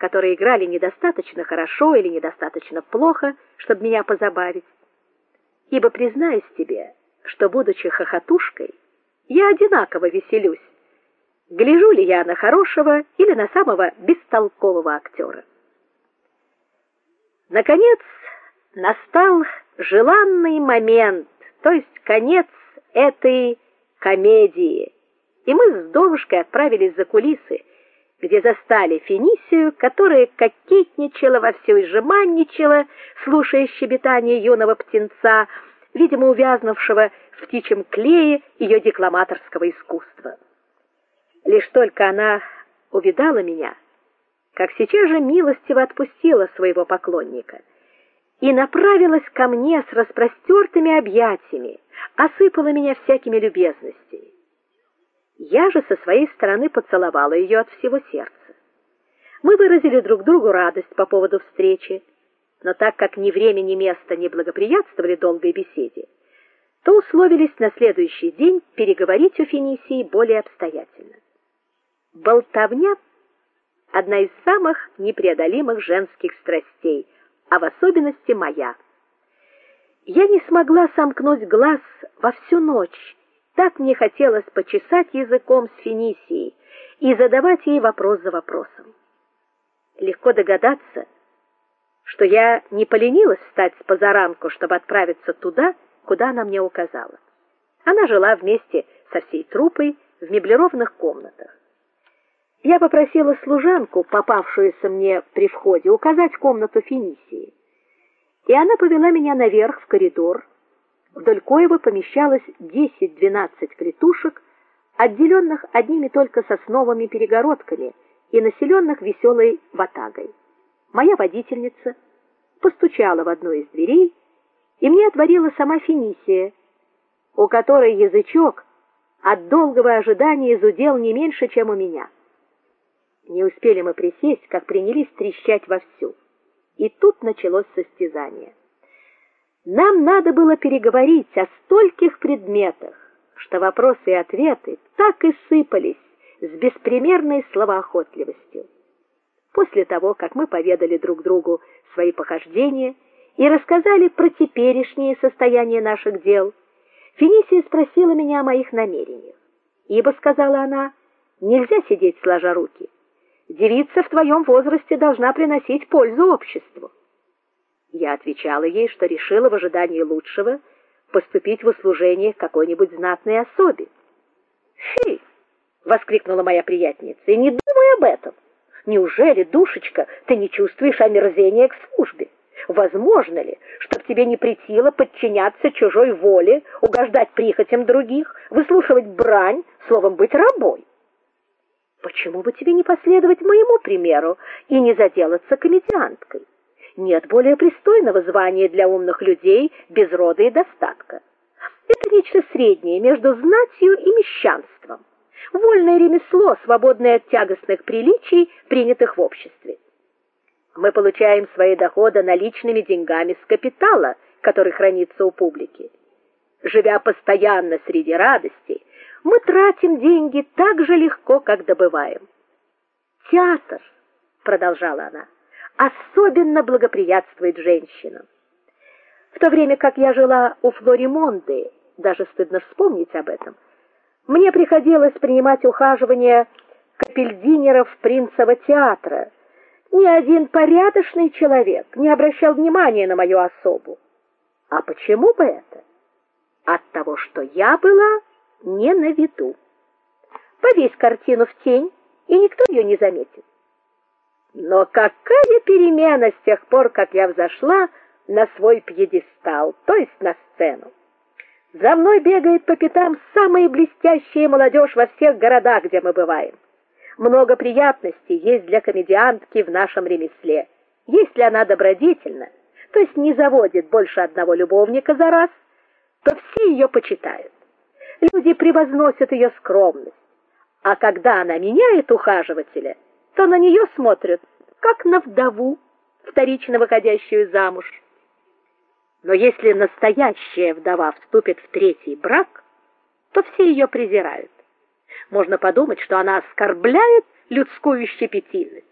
которые играли недостаточно хорошо или недостаточно плохо, чтобы меня позабавить. Ибо признаюсь тебе, что будучи хохотушкой, я одинаково веселюсь. Гляжу ли я на хорошего или на самого бестолкового актера. Наконец настал желанный момент, то есть конец этой комедии. И мы с Довушкой отправились за кулисы, где застали Финисию, которая кокетничала во всё и жеманничала, слушая щебетание юного птенца, видимо, увязнувшего в птичьем клее ее декламаторского искусства. Лишь только она увидала меня, как сейчас же милостиво отпустила своего поклонника и направилась ко мне с распростертыми объятиями, осыпала меня всякими любезностями. Я же со своей стороны поцеловала ее от всего сердца. Мы выразили друг другу радость по поводу встречи, но так как ни время, ни место не благоприятствовали долгой беседе, то условились на следующий день переговорить о Финисии более обстоятельно. Болтовня одна из самых непреодолимых женских страстей, а в особенности моя. Я не смогла сомкнуть глаз во всю ночь. Так мне хотелось почесать языком с Финисией и задавать ей вопрос за вопросом. Легко догадаться, что я не поленилась встать с позаранку, чтобы отправиться туда, куда она мне указала. Она жила вместе со всей труппой в меблированных комнатах. Я попросила служанку, попавшуюся мне при входе, указать комнату Финисии. И она повела меня наверх в коридор, вдоль коего помещалось 10-12 клетушек, отделенных одними только сосновыми перегородками и населенных веселой ватагой. Моя водительница постучала в одну из дверей, и мне отворила сама Финисия, у которой язычок от долгого ожидания изудел не меньше, чем у меня. Не успели мы присесть, как принялись трещать вовсю. И тут началось состязание. Нам надо было переговорить о стольких предметах, что вопросы и ответы так и сыпались с беспримерной словоохотливостью. После того, как мы поведали друг другу свои похождения и рассказали про теперешнее состояние наших дел, Финисия спросила меня о моих намерениях. Ибо сказала она: "Нельзя сидеть сложа руки. Девица в твоем возрасте должна приносить пользу обществу". Я отвечала ей, что решила в ожидании лучшего поступить в услужение какой-нибудь знатной особе. "Фи!" воскликнула моя приятница. "И не думай об этом. Неужели, душечка, ты не чувствуешь омерзения к службе? Возможно ли, чтоб тебе не претило подчиняться чужой воле, угождать прихотям других, выслушивать брань, словом быть рабой? Почему бы тебе не последовать моему примеру и не заделаться комедианткой? Нет более пристойного звания для умных людей без рода и достатка. Это нечто среднее между знатью и мещанством вольное ремесло, свободное от тягостных приличий, принятых в обществе. Мы получаем свои доходы наличными деньгами с капитала, который хранится у публики. Живя постоянно среди радостей, мы тратим деньги так же легко, как добываем. Театр, продолжала она, особенно благоприятствует женщинам. В то время как я жила у Флоримонды, даже стыдно вспомнить об этом, мне приходилось принимать ухаживание капельдинеров Принцева театра. Ни один порядочный человек не обращал внимания на мою особу. А почему бы это? От того, что я была не на виду. Повесь картину в тень, и никто ее не заметит. Но какая перемена с тех пор, как я взошла на свой пьедестал, то есть на сцену. За мной бегает по пятам самая блестящая молодежь во всех городах, где мы бываем. Много приятностей есть для комедиантки в нашем ремесле. Если она добродетельна, то есть не заводит больше одного любовника за раз, то все ее почитают. Люди превозносят ее скромность. А когда она меняет ухаживателя, то на нее смотрят как на вдову, вторично выходящую замуж. Но если настоящая вдова вступит в третий брак, то все ее презирают. Можно подумать, что она оскорбляет людскую щепетильность.